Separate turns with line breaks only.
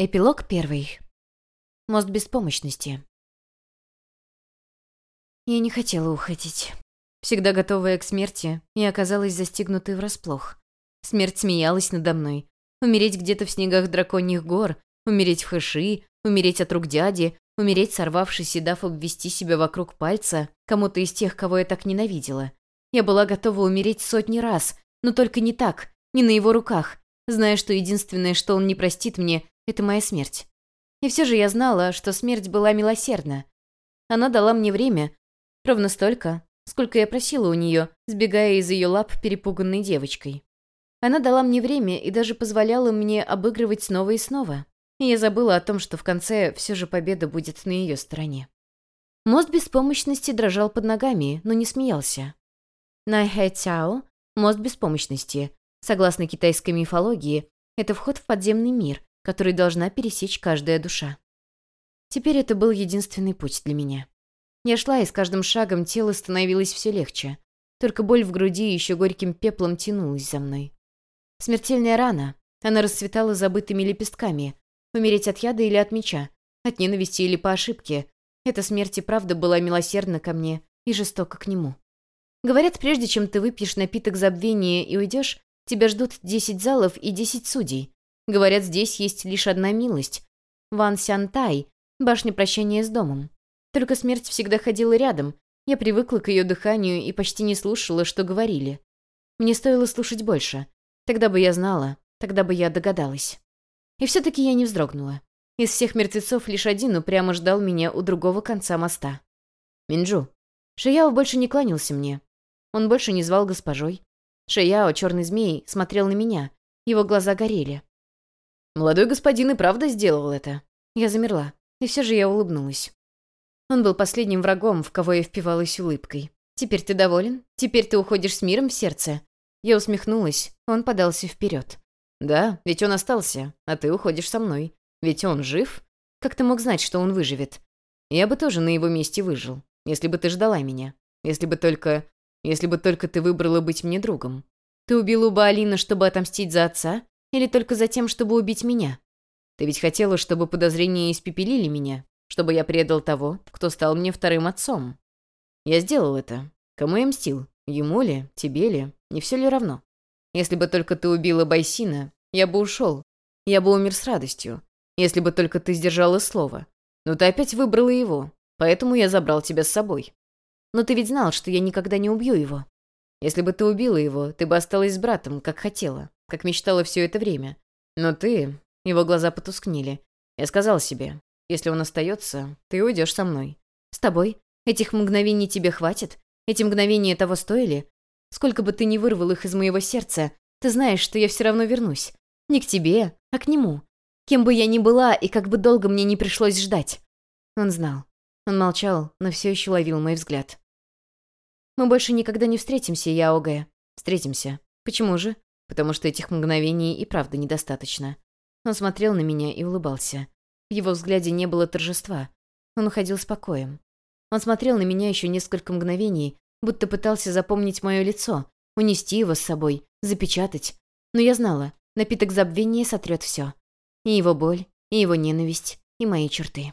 Эпилог первый. Мост беспомощности. Я не хотела уходить. Всегда готовая к смерти, я оказалась застигнутой врасплох. Смерть смеялась надо мной. Умереть где-то в снегах драконьих гор, умереть в хэши, умереть от рук дяди, умереть, сорвавшись и дав обвести себя вокруг пальца кому-то из тех, кого я так ненавидела. Я была готова умереть сотни раз, но только не так, не на его руках, зная, что единственное, что он не простит мне, это моя смерть. И все же я знала, что смерть была милосердна. Она дала мне время, ровно столько, сколько я просила у нее, сбегая из ее лап перепуганной девочкой. Она дала мне время и даже позволяла мне обыгрывать снова и снова. И я забыла о том, что в конце все же победа будет на ее стороне. Мост беспомощности дрожал под ногами, но не смеялся. Найхэ Цяо — мост беспомощности. Согласно китайской мифологии, это вход в подземный мир, который должна пересечь каждая душа. Теперь это был единственный путь для меня. Я шла, и с каждым шагом тело становилось все легче. Только боль в груди еще горьким пеплом тянулась за мной. Смертельная рана. Она расцветала забытыми лепестками. Умереть от яда или от меча, от ненависти или по ошибке. Эта смерть и правда была милосердна ко мне и жестока к нему. Говорят, прежде чем ты выпьешь напиток забвения и уйдешь, тебя ждут десять залов и десять судей. Говорят, здесь есть лишь одна милость. Ван Сянтай, башня прощания с домом. Только смерть всегда ходила рядом. Я привыкла к ее дыханию и почти не слушала, что говорили. Мне стоило слушать больше. Тогда бы я знала, тогда бы я догадалась. И все-таки я не вздрогнула. Из всех мертвецов лишь один упрямо ждал меня у другого конца моста. Минджу. Шияо больше не кланялся мне. Он больше не звал госпожой. Шияо, черный змей, смотрел на меня. Его глаза горели. Молодой господин и правда сделал это. Я замерла, и все же я улыбнулась. Он был последним врагом, в кого я впивалась улыбкой. «Теперь ты доволен? Теперь ты уходишь с миром в сердце?» Я усмехнулась, он подался вперед. «Да, ведь он остался, а ты уходишь со мной. Ведь он жив? Как ты мог знать, что он выживет? Я бы тоже на его месте выжил, если бы ты ждала меня. Если бы только... Если бы только ты выбрала быть мне другом. Ты убила Баалина, чтобы отомстить за отца? Или только за тем, чтобы убить меня? Ты ведь хотела, чтобы подозрения испепелили меня, чтобы я предал того, кто стал мне вторым отцом. Я сделал это. Кому я мстил? Ему ли? Тебе ли? Не все ли равно? Если бы только ты убила Байсина, я бы ушел. Я бы умер с радостью. Если бы только ты сдержала слово. Но ты опять выбрала его, поэтому я забрал тебя с собой. Но ты ведь знал, что я никогда не убью его. Если бы ты убила его, ты бы осталась с братом, как хотела как мечтала все это время. Но ты... Его глаза потускнели. Я сказал себе, если он остается, ты уйдешь со мной. С тобой? Этих мгновений тебе хватит? Эти мгновения того стоили? Сколько бы ты ни вырвал их из моего сердца, ты знаешь, что я все равно вернусь. Не к тебе, а к нему. Кем бы я ни была и как бы долго мне не пришлось ждать. Он знал. Он молчал, но все еще ловил мой взгляд. Мы больше никогда не встретимся, Яогэ. Встретимся. Почему же? Потому что этих мгновений и правда недостаточно. Он смотрел на меня и улыбался. В его взгляде не было торжества. Он уходил спокоем. Он смотрел на меня еще несколько мгновений, будто пытался запомнить мое лицо, унести его с собой, запечатать. Но я знала, напиток забвения сотрет все. И его боль, и его ненависть, и мои черты.